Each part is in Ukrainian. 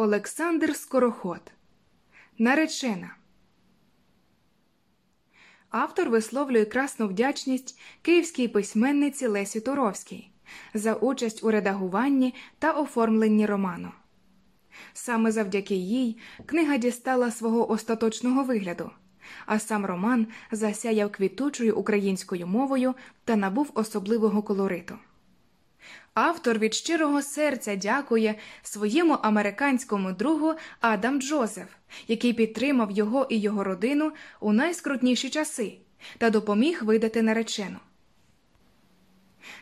Олександр Скороход Наречена. Автор висловлює красну вдячність київській письменниці Лесі Туровській за участь у редагуванні та оформленні роману. Саме завдяки їй книга дістала свого остаточного вигляду, а сам роман засяяв квітучою українською мовою та набув особливого колориту. Автор від щирого серця дякує своєму американському другу Адам Джозеф, який підтримав його і його родину у найскрутніші часи та допоміг видати наречену.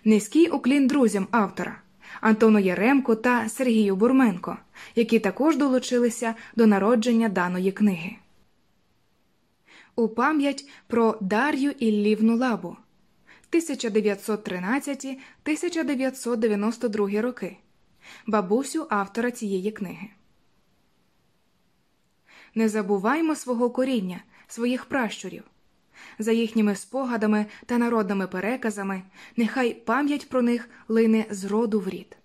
Низький уклін друзям автора Антону Яремку та Сергію Бурменко, які також долучилися до народження даної книги. У пам'ять про Дар'ю Іллівну Лабу 1913-1992 роки, бабусю автора цієї книги. Не забуваймо свого коріння, своїх пращурів. За їхніми спогадами та народними переказами, нехай пам'ять про них лине з роду в рід.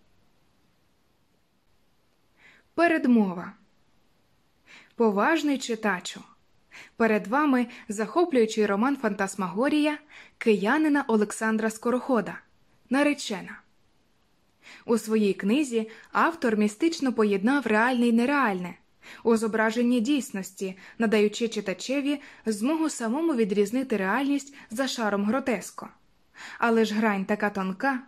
Передмова Поважний читачу. Перед вами захоплюючий роман Фантасмагорія киянина Олександра Скорохода Наречена. У своїй книзі автор містично поєднав реальне й нереальне у зображенні дійсності, надаючи читачеві змогу самому відрізнити реальність за шаром гротеско. Але ж грань така тонка.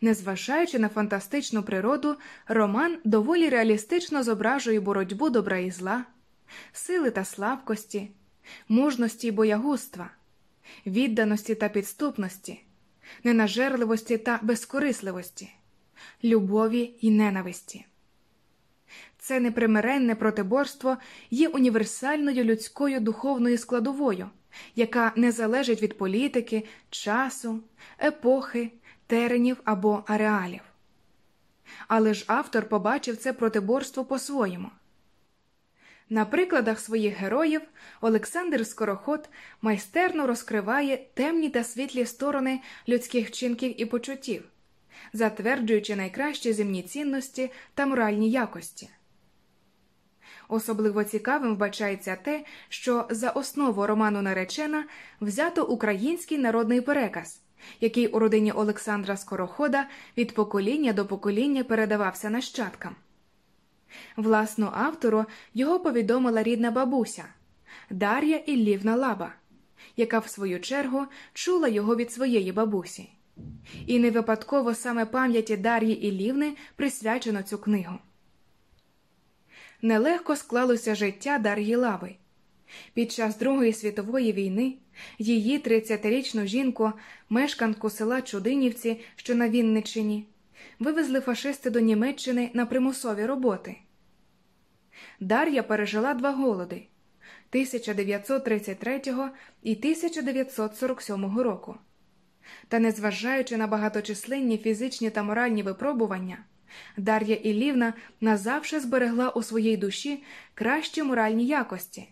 Незважаючи на фантастичну природу, роман доволі реалістично зображує боротьбу добра і зла сили та слабкості, мужності й боягузтва, відданості та підступності, ненажерливості та безкорисливості, любові й ненависті. Це непримиренне протиборство є універсальною людською духовною складовою, яка не залежить від політики, часу, епохи, теренів або ареалів. Але ж автор побачив це протиборство по-своєму. На прикладах своїх героїв Олександр Скороход майстерно розкриває темні та світлі сторони людських вчинків і почуттів, затверджуючи найкращі земні цінності та моральні якості. Особливо цікавим вбачається те, що за основу роману Наречена взято український народний переказ, який у родині Олександра Скорохода від покоління до покоління передавався нащадкам. Власну автору його повідомила рідна бабуся Дар'я Іллівна Лаба, яка в свою чергу чула його від своєї бабусі. І не випадково саме пам'яті Дар'ї Іллівни присвячено цю книгу. Нелегко склалося життя Дар'ї Лави. Під час Другої світової війни її 30-річну жінку, мешканку села Чудинівці, що на Вінниччині, вивезли фашисти до Німеччини на примусові роботи. Дар'я пережила два голоди 1933 і 1947 року. Та, незважаючи на багаточисленні фізичні та моральні випробування, Дар'я Ілівна назавше зберегла у своїй душі кращі моральні якості,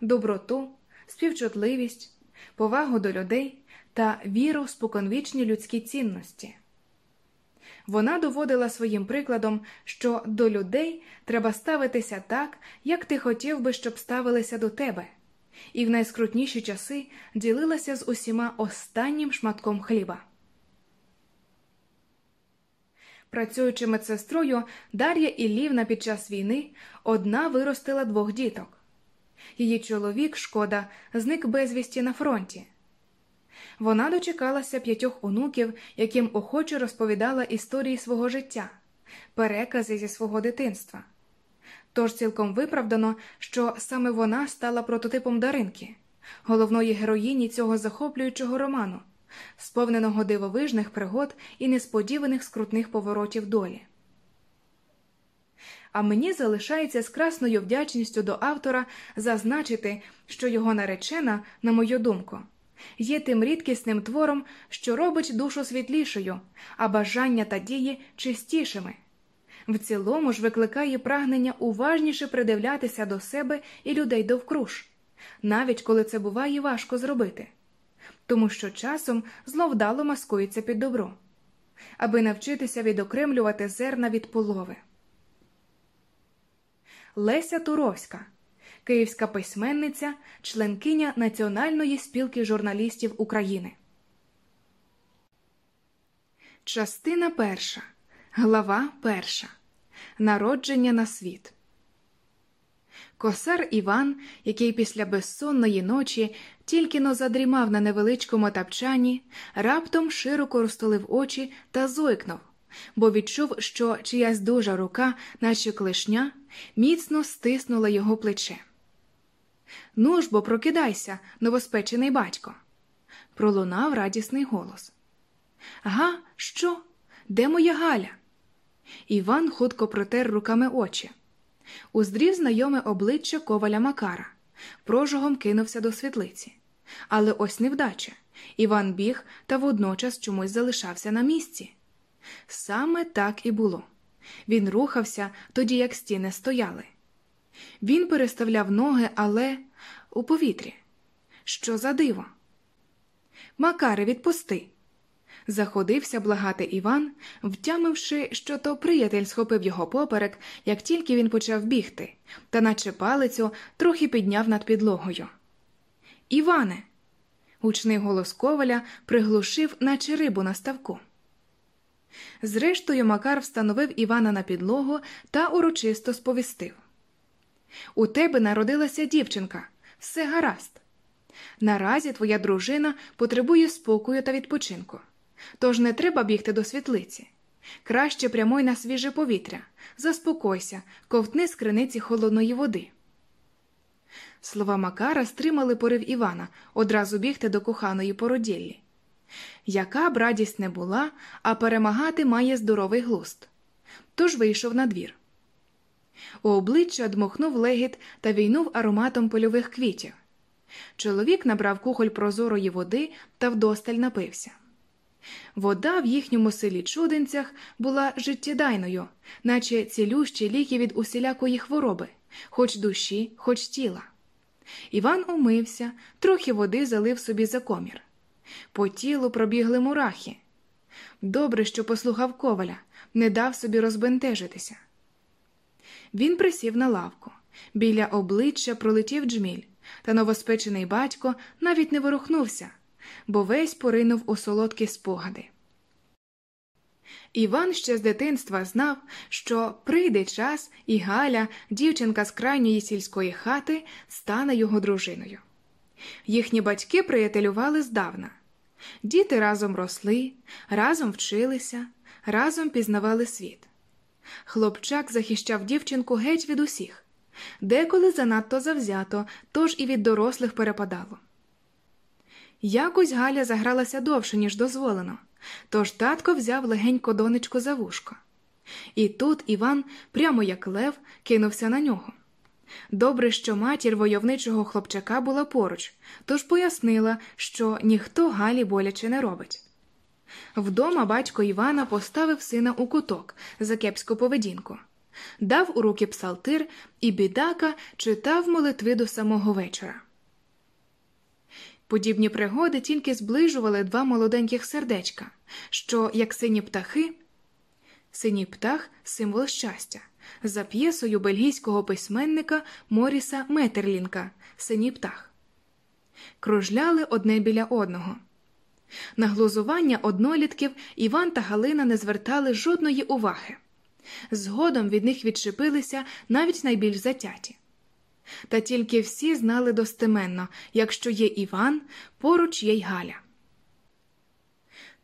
доброту, співчутливість, повагу до людей та віру в споконвічні людські цінності. Вона доводила своїм прикладом, що до людей треба ставитися так, як ти хотів би, щоб ставилися до тебе, і в найскрутніші часи ділилася з усіма останнім шматком хліба. Працюючи медсестрою, Дар'я Іллівна під час війни одна виростила двох діток. Її чоловік, шкода, зник безвісті на фронті. Вона дочекалася п'ятьох онуків, яким охоче розповідала історії свого життя, перекази зі свого дитинства. Тож цілком виправдано, що саме вона стала прототипом Даринки, головної героїні цього захоплюючого роману, сповненого дивовижних пригод і несподіваних скрутних поворотів долі. А мені залишається з красною вдячністю до автора зазначити, що його наречена, на мою думку, є тим рідкісним твором, що робить душу світлішою, а бажання та дії чистішими. В цілому ж викликає прагнення уважніше придивлятися до себе і людей довкруж, навіть коли це буває важко зробити, тому що часом зло вдало маскується під добро, аби навчитися відокремлювати зерна від полови. Леся Туровська, київська письменниця, членкиня Національної спілки журналістів України. Частина перша. Глава перша. Народження на світ. Косар Іван, який після безсонної ночі тільки но задрімав на невеличкому тапчані, раптом широко розтолив очі та зойкнув, бо відчув, що чиясь дужа рука, наче клешня, міцно стиснула його плече. Ну ж бо прокидайся, новоспечений батько. Пролунав радісний голос. Га, що? Де моя Галя? Іван хутко протер руками очі. Уздрів знайоме обличчя коваля Макара, прожогом кинувся до світлиці. Але ось невдача. Іван біг та водночас чомусь залишався на місці. Саме так і було. Він рухався, тоді як стіни стояли. Він переставляв ноги, але у повітрі. Що за диво? Макаре, відпусти. Заходився благати Іван, втямивши, що то приятель схопив його поперек, як тільки він почав бігти, та наче палицю трохи підняв над підлогою. Іване. гучний голос коваля приглушив, наче рибу на ставку. Зрештою, Макар встановив Івана на підлогу та урочисто сповістив У тебе народилася дівчинка, все гаразд. Наразі твоя дружина потребує спокою та відпочинку. Тож не треба бігти до світлиці. Краще прямуй на свіже повітря, заспокойся, ковтни з криниці холодної води. Слова Макара стримали порив Івана одразу бігти до коханої породіллі. Яка б радість не була, а перемагати має здоровий глуст. Тож вийшов на двір. У обличчя дмухнув легіт та війнув ароматом польових квітів. Чоловік набрав кухоль прозорої води та вдосталь напився. Вода в їхньому селі Чуденцях була життєдайною, наче цілющі ліки від усілякої хвороби, хоч душі, хоч тіла. Іван умився, трохи води залив собі за комір. По тілу пробігли мурахи. Добре, що послухав коваля, не дав собі розбентежитися. Він присів на лавку. Біля обличчя пролетів джміль, та новоспечений батько навіть не ворухнувся бо весь поринув у солодкі спогади. Іван ще з дитинства знав, що прийде час, і Галя, дівчинка з крайньої сільської хати, стане його дружиною. Їхні батьки приятелювали здавна. Діти разом росли, разом вчилися, разом пізнавали світ. Хлопчак захищав дівчинку геть від усіх, деколи занадто завзято, тож і від дорослих перепадало. Якось Галя загралася довше, ніж дозволено, тож татко взяв легенько донечку за вушко. І тут Іван, прямо як лев, кинувся на нього. Добре, що матір войовничого хлопчака була поруч, тож пояснила, що ніхто Галі боляче не робить. Вдома батько Івана поставив сина у куток за кепську поведінку, дав у руки псалтир, і бідака читав молитви до самого вечора. Подібні пригоди тільки зближували два молоденьких сердечка, що, як сині птахи, синій птах символ щастя, за п'єсою бельгійського письменника Моріса Метерлінка Синій птах, кружляли одне біля одного. На глузування однолітків Іван та Галина не звертали жодної уваги. Згодом від них відчепилися навіть найбільш затяті. Та тільки всі знали достеменно якщо є Іван, поруч є й Галя.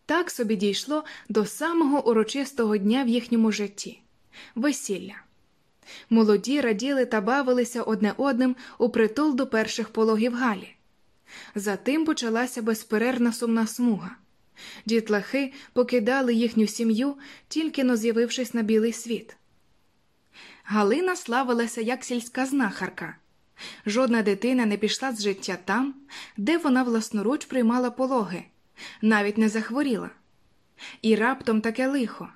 Так собі дійшло до самого урочистого дня в їхньому житті весілля. Молоді раділи та бавилися одне одним у притул до перших пологів Галі. Затим почалася безперервна сумна смуга. Дітлахи покидали їхню сім'ю, тільки но з'явившись на білий світ. Галина славилася як сільська знахарка. Жодна дитина не пішла з життя там, де вона власноруч приймала пологи, навіть не захворіла. І раптом таке лихо.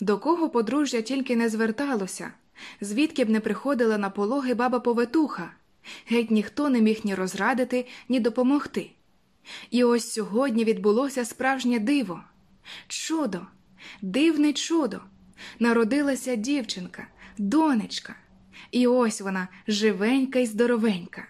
До кого подружжя тільки не зверталося, звідки б не приходила на пологи баба Поветуха, геть ніхто не міг ні розрадити, ні допомогти. І ось сьогодні відбулося справжнє диво, чудо, дивне чудо. Народилася дівчинка, донечка, І ось вона живенька й здоровенька.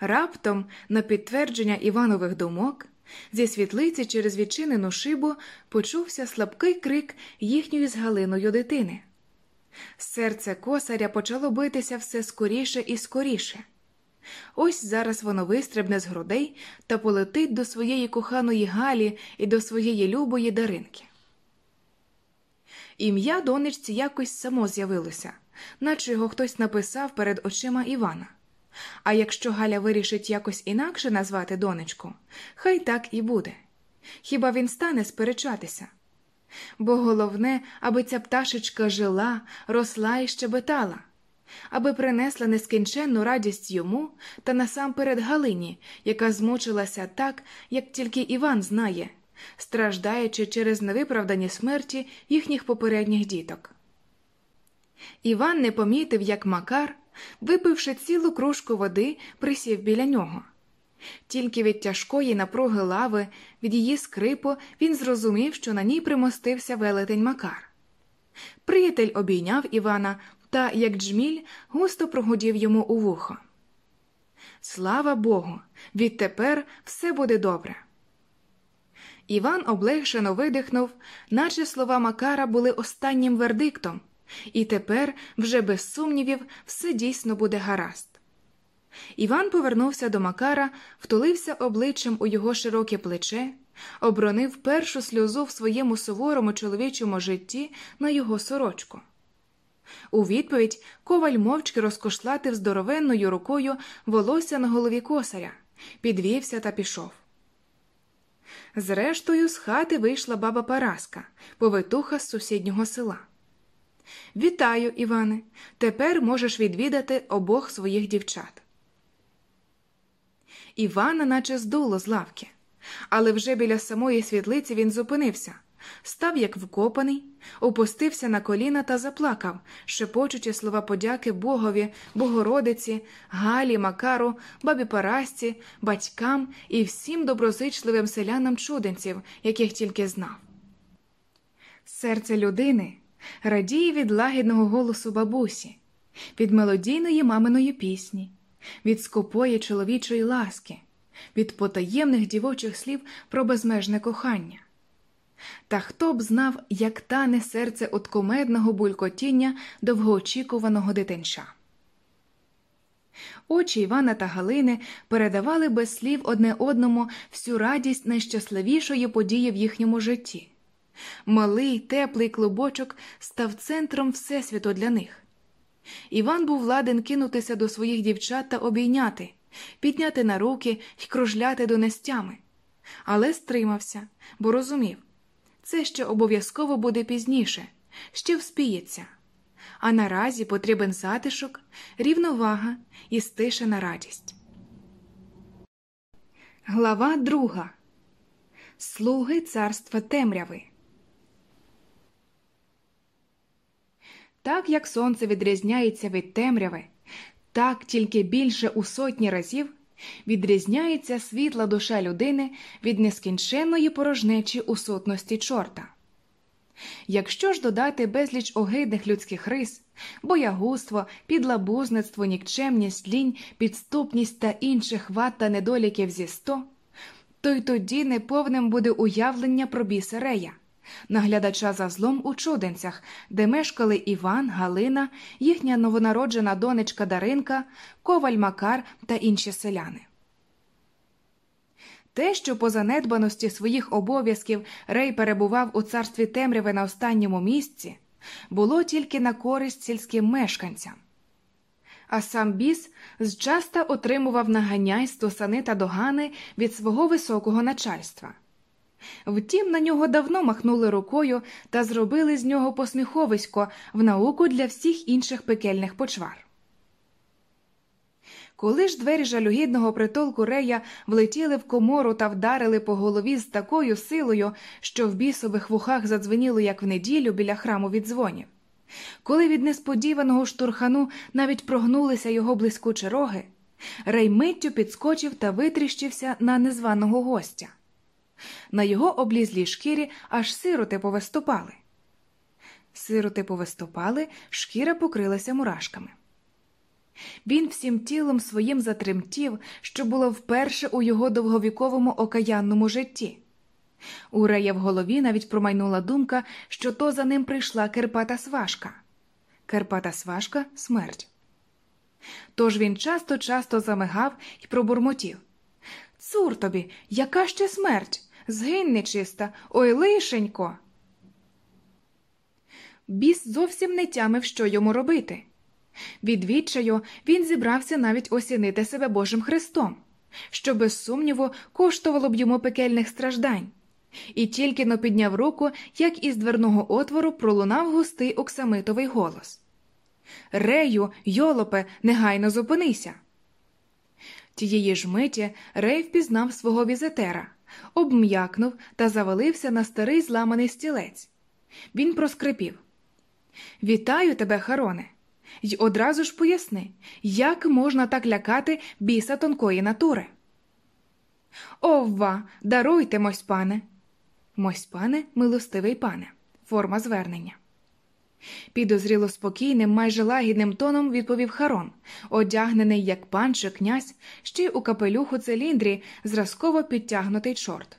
Раптом, на підтвердження Іванових думок, зі світлиці через відчинену шибу почувся слабкий крик їхньої з Галиною дитини. Серце косаря почало битися все скоріше і скоріше. Ось зараз воно вистрибне з грудей та полетить до своєї коханої Галі і до своєї любої Даринки. Ім'я донечці якось само з'явилося, наче його хтось написав перед очима Івана. А якщо Галя вирішить якось інакше назвати донечку, хай так і буде. Хіба він стане сперечатися? Бо головне, аби ця пташечка жила, росла і щебетала, аби принесла нескінченну радість йому та насамперед Галині, яка змучилася так, як тільки Іван знає, страждаючи через невиправдані смерті їхніх попередніх діток. Іван не помітив, як Макар, випивши цілу кружку води, присів біля нього. Тільки від тяжкої напруги лави, від її скрипу, він зрозумів, що на ній примостився велетень Макар. Приятель обійняв Івана та, як джміль, густо прогудів йому у вухо. Слава Богу, відтепер все буде добре. Іван облегшено видихнув, наче слова Макара були останнім вердиктом, і тепер, вже без сумнівів, все дійсно буде гаразд. Іван повернувся до Макара, втулився обличчям у його широке плече, обронив першу сльозу в своєму суворому чоловічому житті на його сорочку. У відповідь коваль мовчки розкошлатив здоровенною рукою волосся на голові косаря, підвівся та пішов. Зрештою, з хати вийшла баба Параска, повитуха з сусіднього села. Вітаю, Іване. Тепер можеш відвідати обох своїх дівчат. Івана наче здуло з лавки, але вже біля самої світлиці він зупинився, став як вкопаний, опустився на коліна та заплакав, шепочучи слова подяки Богові, Богородиці, Галі, Макару, бабі Парасці, батькам і всім доброзичливим селянам чуденців, яких тільки знав. Серце людини радіє від лагідного голосу бабусі, від мелодійної маминої пісні від скупої чоловічої ласки, від потаємних дівочих слів про безмежне кохання. Та хто б знав, як тане серце от комедного булькотіння довгоочікуваного дитинча. Очі Івана та Галини передавали без слів одне одному всю радість найщасливішої події в їхньому житті. Малий теплий клубочок став центром Всесвіту для них. Іван був ладен кинутися до своїх дівчат та обійняти, підняти на руки й кружляти донестями, але стримався, бо розумів це ще обов'язково буде пізніше, ще вспіється. А наразі потрібен затишок, рівновага і стишена радість. Глава друга Слуги царства темряви. Так як сонце відрізняється від темряви, так тільки більше у сотні разів відрізняється світла душа людини від нескінченної порожнечі у сутності чорта. Якщо ж додати безліч огидних людських рис, боягузтво, підлабузництво, нікчемність, лінь, підступність та інших вад та недоліків зі сто, то й тоді неповним буде уявлення про біса Рея наглядача за злом у чуденцях, де мешкали Іван, Галина, їхня новонароджена донечка Даринка, коваль Макар та інші селяни. Те, що по занедбаності своїх обов'язків Рей перебував у царстві темряви на останньому місці, було тільки на користь сільським мешканцям. А сам біс зчаста отримував наганяй й стосани та догани від свого високого начальства. Втім, на нього давно махнули рукою та зробили з нього посміховисько в науку для всіх інших пекельних почвар. Коли ж двері жалюгідного притулку Рея влетіли в комору та вдарили по голові з такою силою, що в бісових вухах задзвеніло, як в неділю біля храму від дзвонів, коли від несподіваного штурхану навіть прогнулися його блискучі роги, Рей миттю підскочив та витріщився на незваного гостя. На його облізлій шкірі аж сироти повиступали. Сироти повиступали, шкіра покрилася мурашками. Він всім тілом своїм затремтів, що було вперше у його довговіковому окаянному житті. У Рея в голові навіть промайнула думка, що то за ним прийшла Керпата сважка. Керпата сважка смерть. Тож він часто часто замигав і пробурмотів Цур тобі, яка ще смерть? Згинь нечиста, ой лишенько. Біс зовсім не тямив, що йому робити. Від відчаю він зібрався навіть осінити себе Божим Христом, що, без сумніву, коштувало б йому пекельних страждань, і тільки но підняв руку, як із дверного отвору пролунав густий оксамитовий голос Рею, йолопе, негайно зупинися. Тієї ж миті Рей впізнав свого візитера, обм'якнув та завалився на старий зламаний стілець. Він проскрипів Вітаю тебе, Хароне, й одразу ж поясни, як можна так лякати біса тонкої натури. Овва, даруйте, мось пане. Мось пане, милостивий пане, форма звернення. Підозріло спокійним, майже лагідним тоном відповів Харон, одягнений як пан чи князь, ще й у капелюху циліндрі, зразково підтягнутий чорт.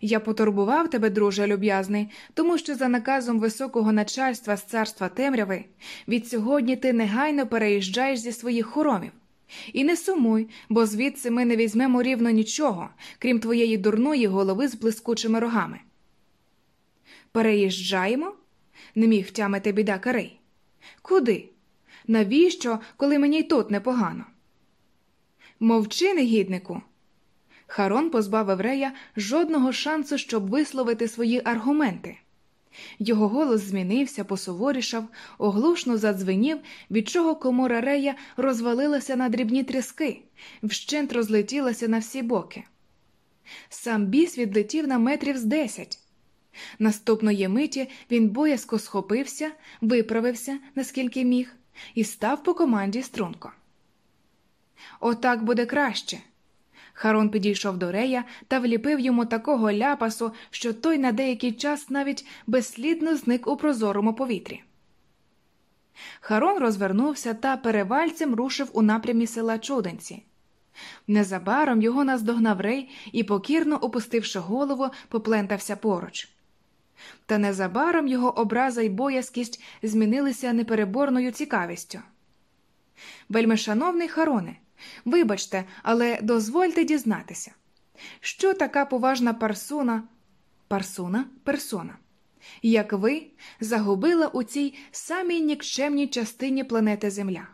Я потурбував тебе, друже люб'язний, тому що за наказом високого начальства з царства темряви від сьогодні ти негайно переїжджаєш зі своїх хоромів. І не сумуй, бо звідси ми не візьмемо рівно нічого, крім твоєї дурної голови з блискучими рогами. Переїжджаємо? Не міг тямити біда Карей. Куди? Навіщо, коли мені й тут непогано? Мовчи, негіднику. Харон позбавив Рея жодного шансу, щоб висловити свої аргументи. Його голос змінився, посуворішав, оглушно задзвенів, від чого комора Рея розвалилася на дрібні тріски, вщент розлетілася на всі боки. Сам біс відлетів на метрів з десять. Наступної миті він боязко схопився, виправився, наскільки міг, і став по команді струнко. Отак буде краще. Харон підійшов до Рея та вліпив йому такого ляпасу, що той на деякий час навіть безслідно зник у прозорому повітрі. Харон розвернувся та перевальцем рушив у напрямі села Чуденці. Незабаром його наздогнав Рей і, покірно опустивши голову, поплентався поруч. Та незабаром його образа й боязкість змінилися непереборною цікавістю. Вельми шановний Хароне, вибачте, але дозвольте дізнатися, що така поважна парсуна, парсуна персона, як ви загубила у цій самій нікчемній частині планети Земля.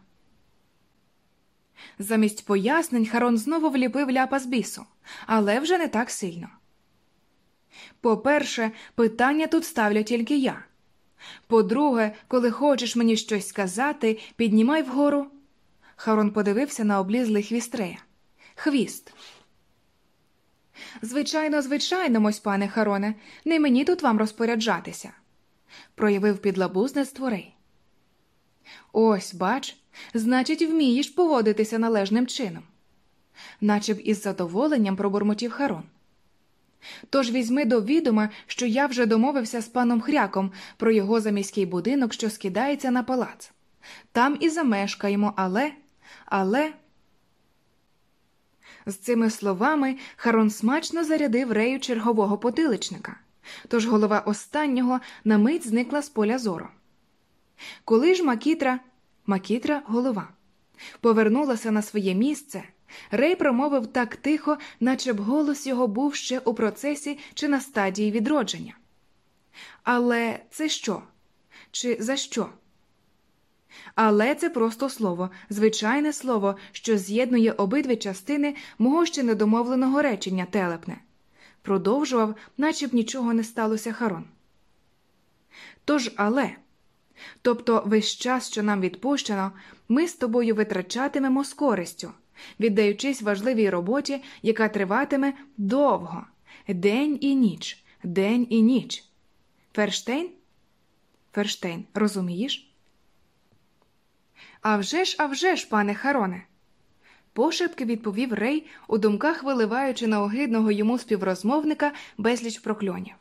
Замість пояснень Харон знову вліпив ляпа з бісу, але вже не так сильно. По-перше, питання тут ставлю тільки я. По-друге, коли хочеш мені щось сказати, піднімай вгору. Харон подивився на облізлий хвіст Рея. Хвіст. Звичайно, звичайно, мось пане Хароне, не мені тут вам розпоряджатися, проявив підлабузництво Рей. Ось, бач, значить, вмієш поводитися належним чином, наче б із задоволенням пробурмотів Харон. Тож візьми до відома, що я вже домовився з паном Хряком про його заміський будинок, що скидається на палац. Там і замешкаємо, але, але. З цими словами Харон смачно зарядив рею чергового потиличника, тож голова останнього на мить зникла з поля зору. Коли ж Макітра, Макітра голова, повернулася на своє місце. Рей промовив так тихо, наче б голос його був ще у процесі чи на стадії відродження. Але це що? Чи за що? Але це просто слово, звичайне слово, що з'єднує обидві частини мого ще недомовленого речення телепне, продовжував, наче б нічого не сталося Харон. Тож, але, тобто весь час, що нам відпущено, ми з тобою витрачатимемо з користю віддаючись важливій роботі, яка триватиме довго, день і ніч, день і ніч. Ферштейн? Ферштейн, розумієш? «А вже ж, а вже ж, пане Хароне. Пошепки відповів Рей, у думках виливаючи на огидного йому співрозмовника безліч прокльонів.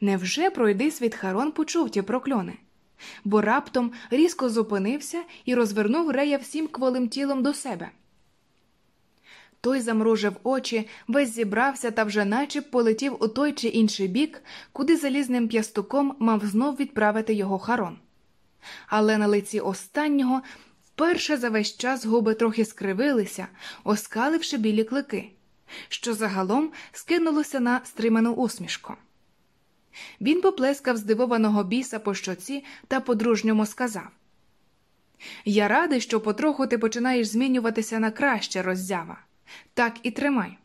Невже пройди світ Харон почув ті прокльони? Бо раптом різко зупинився і розвернув рея всім кволим тілом до себе. Той замружив очі, весь зібрався та вже наче полетів у той чи інший бік, куди залізним п'ястуком мав знов відправити його Харон. Але на лиці останнього вперше за весь час губи трохи скривилися, оскаливши білі клики, що загалом скинулося на стриману усмішку. Він поплескав здивованого біса по щоці та по-дружньому сказав Я радий, що потроху ти починаєш змінюватися на краще роззява. Так і тримай.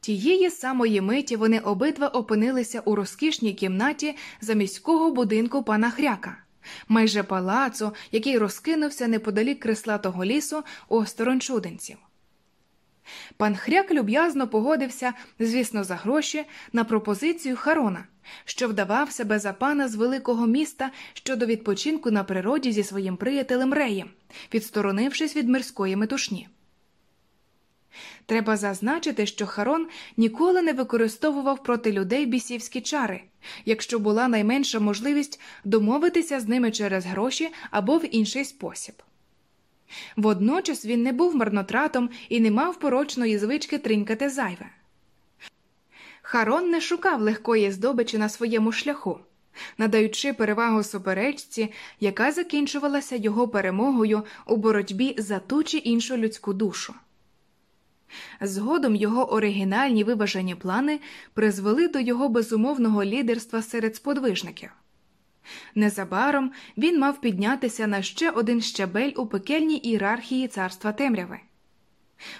Тієї самої миті вони обидва опинилися у розкішній кімнаті за міського будинку пана Хряка, майже палацу, який розкинувся неподалік креслатого лісу осторонь чуденців. Пан Хряк люб'язно погодився, звісно, за гроші, на пропозицію Харона, що вдавав себе за пана з великого міста щодо відпочинку на природі зі своїм приятелем Реєм, відсторонившись від мирської метушні. Треба зазначити, що Харон ніколи не використовував проти людей бісівські чари, якщо була найменша можливість домовитися з ними через гроші або в інший спосіб. Водночас він не був марнотратом і не мав порочної звички тринькати зайве. Харон не шукав легкої здобичі на своєму шляху, надаючи перевагу суперечці, яка закінчувалася його перемогою у боротьбі за ту чи іншу людську душу. Згодом його оригінальні виважені плани призвели до його безумовного лідерства серед сподвижників. Незабаром він мав піднятися на ще один щабель у пекельній ієрархії царства темряви.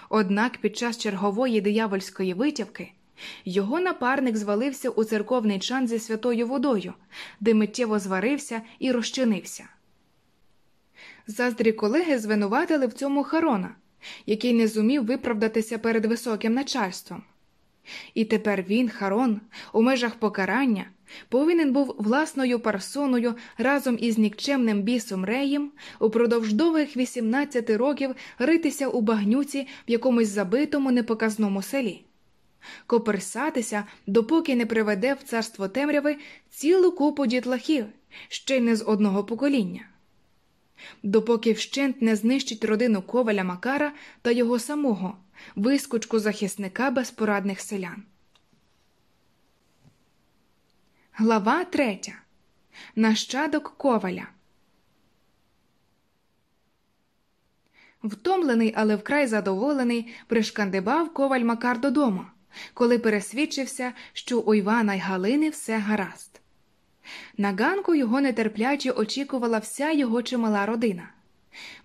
Однак під час чергової диявольської витівки його напарник звалився у церковний чан зі святою водою, де миттєво зварився і розчинився. Заздрі колеги звинуватили в цьому Харона, який не зумів виправдатися перед високим начальством. І тепер він, Харон, у межах покарання, повинен був власною персоною разом із нікчемним бісом Реєм упродовж довгих 18 років ритися у багнюці в якомусь забитому непоказному селі, коперсатися, допоки не приведе в царство темряви цілу купу дітлахів, ще й не з одного покоління. Допоки вщент не знищить родину коваля Макара та його самого, вискочку захисника безпорадних селян. Глава третя. Нащадок коваля. Втомлений, але вкрай задоволений, пришкандибав коваль Макар додому, коли пересвідчився, що у Івана й Галини все гаразд. На ганку його нетерпляче очікувала вся його чимала родина,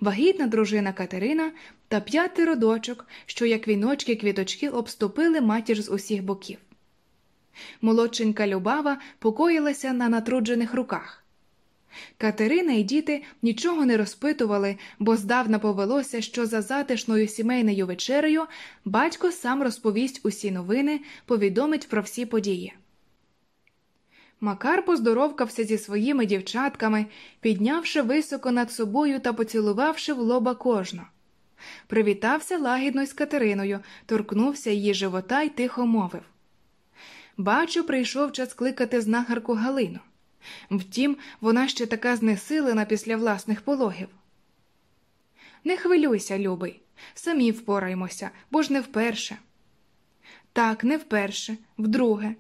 вагітна дружина Катерина та п'ятеро дочок, що, як віночки квіточки, обступили матір з усіх боків. Молодшенька Любава покоїлася на натруджених руках. Катерина і діти нічого не розпитували, бо здавна повелося, що за затишною сімейною вечерею батько сам розповість усі новини, повідомить про всі події. Макар поздоровкався зі своїми дівчатками, піднявши високо над собою та поцілувавши в лоба кожну. Привітався лагідно з Катериною, торкнувся її живота й тихо мовив. Бачу, прийшов час кликати знахарку Галину. Втім, вона ще така знесилена після власних пологів. Не хвилюйся, любий, самі впораємося, бо ж не вперше. Так, не вперше, вдруге.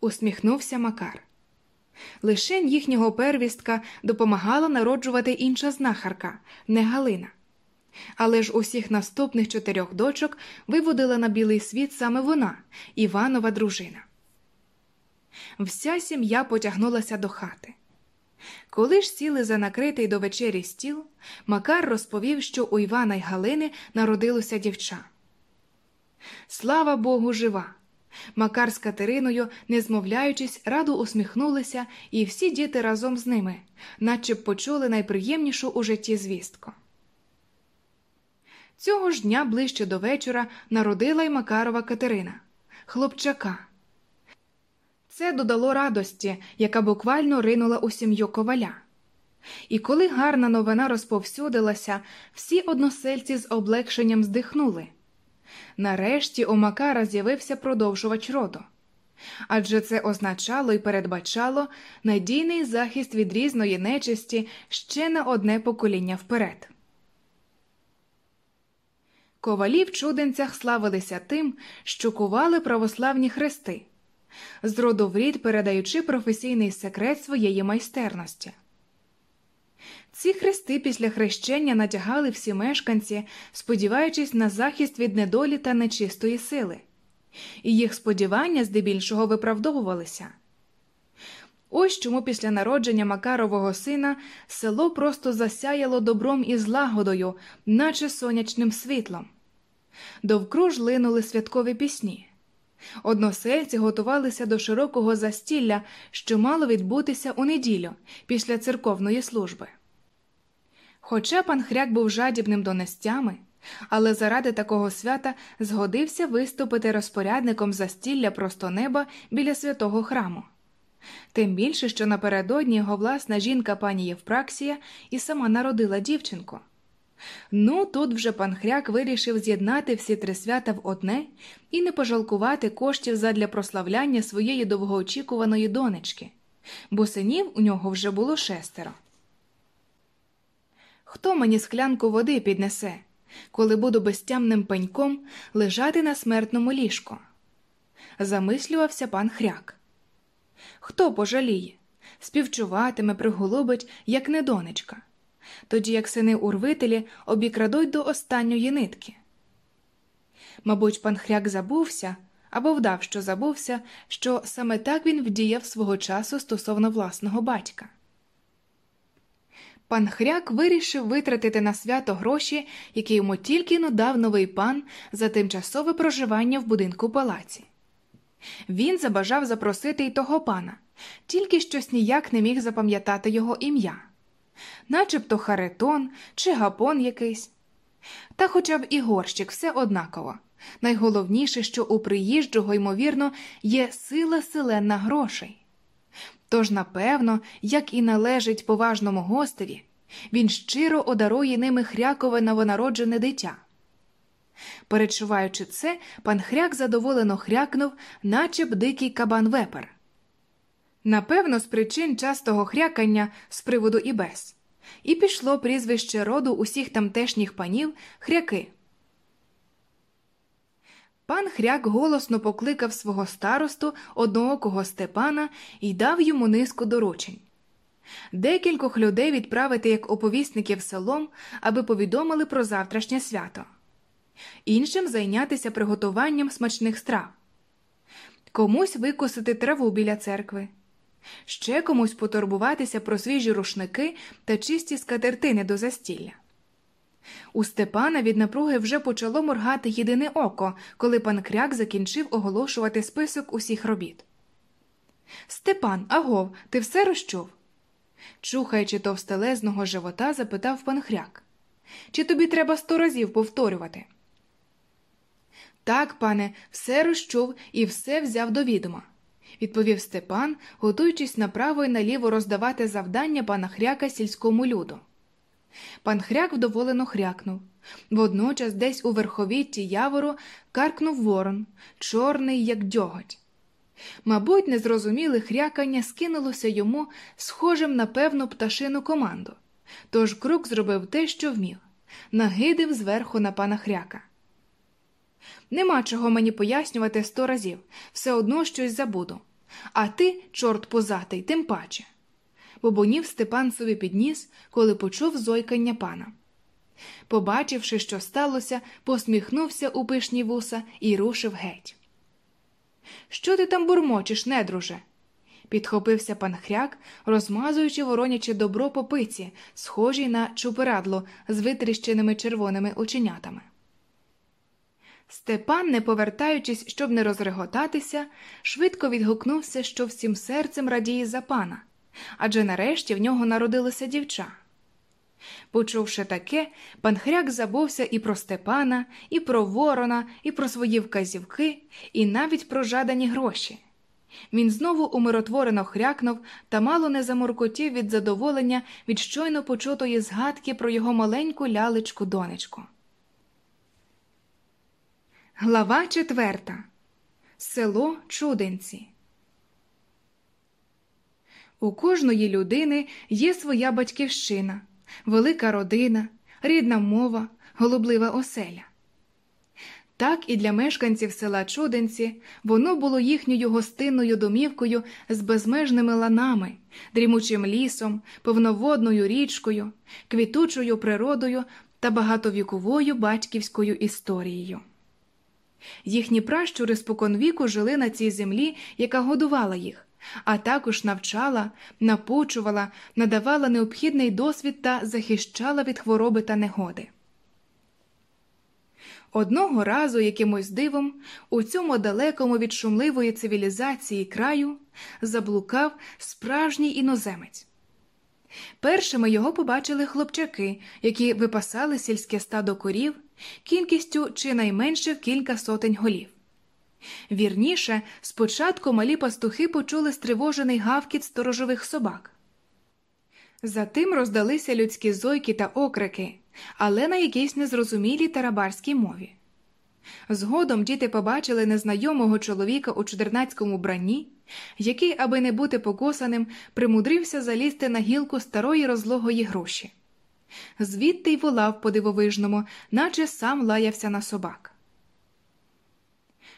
Усміхнувся Макар. Лишень їхнього первістка допомагала народжувати інша знахарка, не Галина. Але ж усіх наступних чотирьох дочок виводила на білий світ саме вона, Іванова дружина. Вся сім'я потягнулася до хати. Коли ж сіли за накритий до вечері стіл, Макар розповів, що у Івана й Галини народилося дівча. Слава Богу, жива! Макар з Катериною, не змовляючись, радо усміхнулися, і всі діти разом з ними, наче б почули найприємнішу у житті звістку. Цього ж дня ближче до вечора народила й Макарова Катерина, хлопчака. Це додало радості, яка буквально ринула у сім'ю коваля. І коли гарна новина розповсюдилася, всі односельці з облегшенням здихнули. Нарешті у Макара з'явився продовжувач роду. адже це означало і передбачало надійний захист від різної нечисті ще на одне покоління вперед. Ковалі в чуденцях славилися тим, що кували православні хрести, з роду в рід передаючи професійний секрет своєї майстерності. Ці хрести після хрещення натягали всі мешканці, сподіваючись на захист від недолі та нечистої сили, і їх сподівання здебільшого виправдовувалися. Ось чому після народження Макарового сина село просто засяяло добром і злагодою, наче сонячним світлом. Довкруж линули святкові пісні. Односельці готувалися до широкого застілля, що мало відбутися у неділю після церковної служби. Хоча пан Хряк був жадібним донестями, але заради такого свята згодився виступити розпорядником застілля просто неба біля святого храму. Тим більше, що напередодні його власна жінка пані Євпраксія і сама народила дівчинку. Ну, тут вже пан Хряк вирішив з'єднати всі три свята в одне і не пожалкувати коштів задля прославляння своєї довгоочікуваної донечки, бо синів у нього вже було шестеро. Хто мені склянку води піднесе, коли буду безтямним пеньком лежати на смертному ліжку? Замислювався пан Хряк. Хто пожаліє, співчуватиме, приголубить, як не донечка, тоді як сини урвителі обікрадуть до останньої нитки. Мабуть, пан Хряк забувся або вдав, що забувся, що саме так він вдіяв свого часу стосовно власного батька. Пан Хряк вирішив витратити на свято гроші, які йому тільки но дав новий пан за тимчасове проживання в будинку палаці. Він забажав запросити й того пана, тільки щось ніяк не міг запам'ятати його ім'я, начебто Харитон чи гапон якийсь. Та хоча б і горщик все однаково. Найголовніше, що у приїжджого, ймовірно, є сила селена грошей. Тож, напевно, як і належить поважному гостеві, він щиро одарує ними хрякове новонароджене дитя. Перечуваючи це, пан хряк задоволено хрякнув, наче б дикий кабан вепер. Напевно, з причин частого хрякання з приводу і без, і пішло прізвище роду усіх тамтешніх панів хряки. Пан хряк голосно покликав свого старосту одноокого Степана і дав йому низку доручень. Декількох людей відправити як оповісників селом, аби повідомили про завтрашнє свято, іншим зайнятися приготуванням смачних страв, комусь викосити траву біля церкви, ще комусь потурбуватися про свіжі рушники та чисті скатертини до застілля. У Степана від напруги вже почало моргати єдине око, коли пан кряк закінчив оголошувати список усіх робіт. Степан, агов, ти все розчув? Чухаючи товстелезного живота, запитав пан хряк. Чи тобі треба сто разів повторювати? Так, пане, все розчув і все взяв до відома, відповів Степан, готуючись направо і наліво роздавати завдання пана хряка сільському люду. Пан хряк вдоволено хрякнув. Водночас десь у верховітті явору каркнув ворон, чорний, як дьоготь. Мабуть, незрозуміле хрякання скинулося йому схожим на певну пташину команду. Тож крук зробив те, що вмів, нагидив зверху на пана хряка. Нема чого мені пояснювати сто разів, все одно щось забуду. А ти, чорт позатий, тим паче бобонів Степан собі підніс, коли почув зойкання пана. Побачивши, що сталося, посміхнувся у пишні вуса і рушив геть. Що ти там бурмочеш, недруже? підхопився пан хряк, розмазуючи вороняче добро по пиці, схожій на чупирадло з витріщеними червоними оченятами. Степан, не повертаючись, щоб не розреготатися, швидко відгукнувся, що всім серцем радіє за пана, адже нарешті в нього народилося дівча. Почувши таке, пан хряк забувся і про Степана, і про ворона, і про свої вказівки, і навіть про жадані гроші. Він знову умиротворено хрякнув та мало не заморкотів від задоволення від щойно почутої згадки про його маленьку лялечку донечку. Глава четверта Село Чуденці У кожної людини є своя батьківщина, велика родина, рідна мова, голублива оселя. Так і для мешканців села Чуденці воно було їхньою гостинною домівкою з безмежними ланами, дрімучим лісом, повноводною річкою, квітучою природою та багатовіковою батьківською історією. Їхні пращури споконвіку жили на цій землі, яка годувала їх, а також навчала, напучувала, надавала необхідний досвід та захищала від хвороби та негоди. Одного разу, якимось дивом, у цьому далекому від шумливої цивілізації краю заблукав справжній іноземець. Першими його побачили хлопчаки, які випасали сільське стадо корів кількістю чи найменше в кілька сотень голів. Вірніше, спочатку малі пастухи почули стривожений гавкіт сторожових собак. Затим роздалися людські зойки та окрики, але на якійсь незрозумілій тарабарській мові. Згодом діти побачили незнайомого чоловіка у чудернацькому бранні, який, аби не бути покосаним, примудрився залізти на гілку старої розлогої груші. Звідти й волав по дивовижному, наче сам лаявся на собак.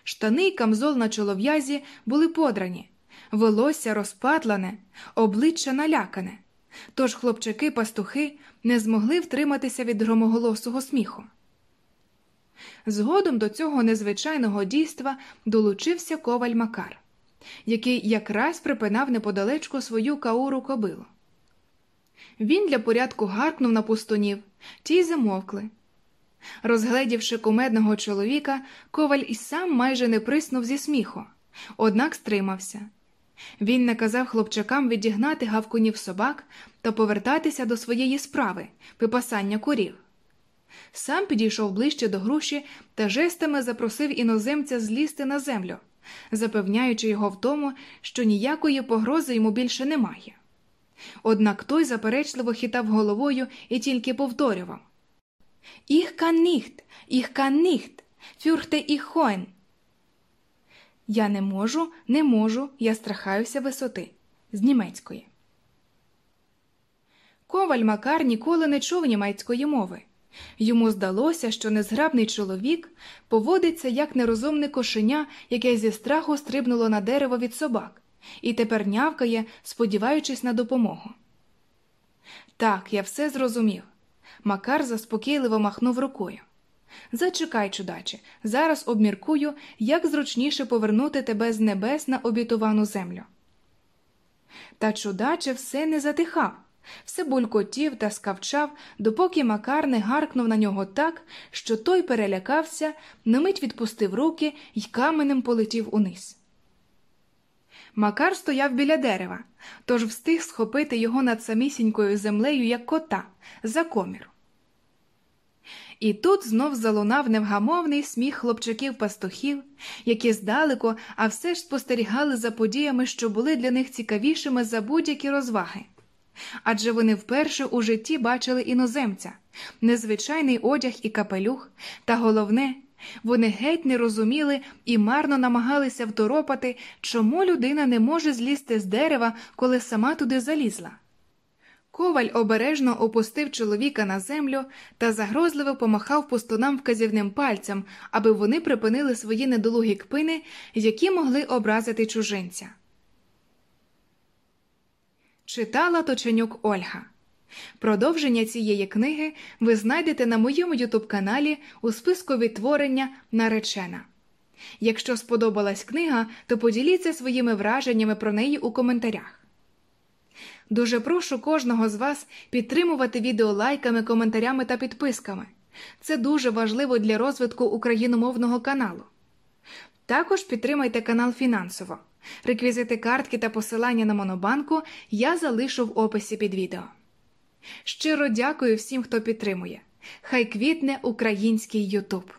Штани й камзол на чолов'язі були подрані, волосся розпатлане, обличчя налякане. Тож хлопчаки-пастухи не змогли втриматися від громоголосого сміху. Згодом до цього незвичайного дійства долучився коваль Макар, який якраз припинав неподалечку свою кауру кобилу. Він для порядку гаркнув на пустунів, ті й замовкли. Розгледівши кумедного чоловіка, коваль і сам майже не приснув зі сміху, однак стримався. Він наказав хлопчакам відігнати гавкунів собак та повертатися до своєї справи випасання курів. Сам підійшов ближче до груші та жестами запросив іноземця злізти на землю, запевняючи його в тому, що ніякої погрози йому більше немає. Однак той заперечливо хитав головою і тільки повторював «Іх каннігт! іх кан ніхт, фюрхте іх хойн». Я не можу, не можу, я страхаюся висоти з німецької. Коваль Макар ніколи не чув німецької мови. Йому здалося, що незграбний чоловік поводиться як нерозумне кошеня, яке зі страху стрибнуло на дерево від собак, і тепер нявкає, сподіваючись на допомогу. Так, я все зрозумів. Макар заспокійливо махнув рукою. Зачекай, чудаче, зараз обміркую, як зручніше повернути тебе з небес на обітовану землю. Та чудаче все не затихав, все булькотів та скавчав, допоки Макар не гаркнув на нього так, що той перелякався, на мить відпустив руки й каменем полетів униз. Макар стояв біля дерева, тож встиг схопити його над самісінькою землею, як кота, за комір. І тут знов залунав невгамовний сміх хлопчаків-пастухів, які здалеку, а все ж спостерігали за подіями, що були для них цікавішими за будь-які розваги. Адже вони вперше у житті бачили іноземця, незвичайний одяг і капелюх, та головне, вони геть не розуміли і марно намагалися второпати, чому людина не може злізти з дерева, коли сама туди залізла. Коваль обережно опустив чоловіка на землю та загрозливо помахав пустунам вказівним пальцем, аби вони припинили свої недолугі кпини, які могли образити чужинця. Читала Точенюк Ольга. Продовження цієї книги ви знайдете на моєму ютуб каналі у списку відтворення наречена. Якщо сподобалась книга, то поділіться своїми враженнями про неї у коментарях. Дуже прошу кожного з вас підтримувати відео лайками, коментарями та підписками. Це дуже важливо для розвитку україномовного каналу. Також підтримайте канал фінансово. Реквізити картки та посилання на Монобанку я залишу в описі під відео. Щиро дякую всім, хто підтримує. Хай квітне український Ютуб.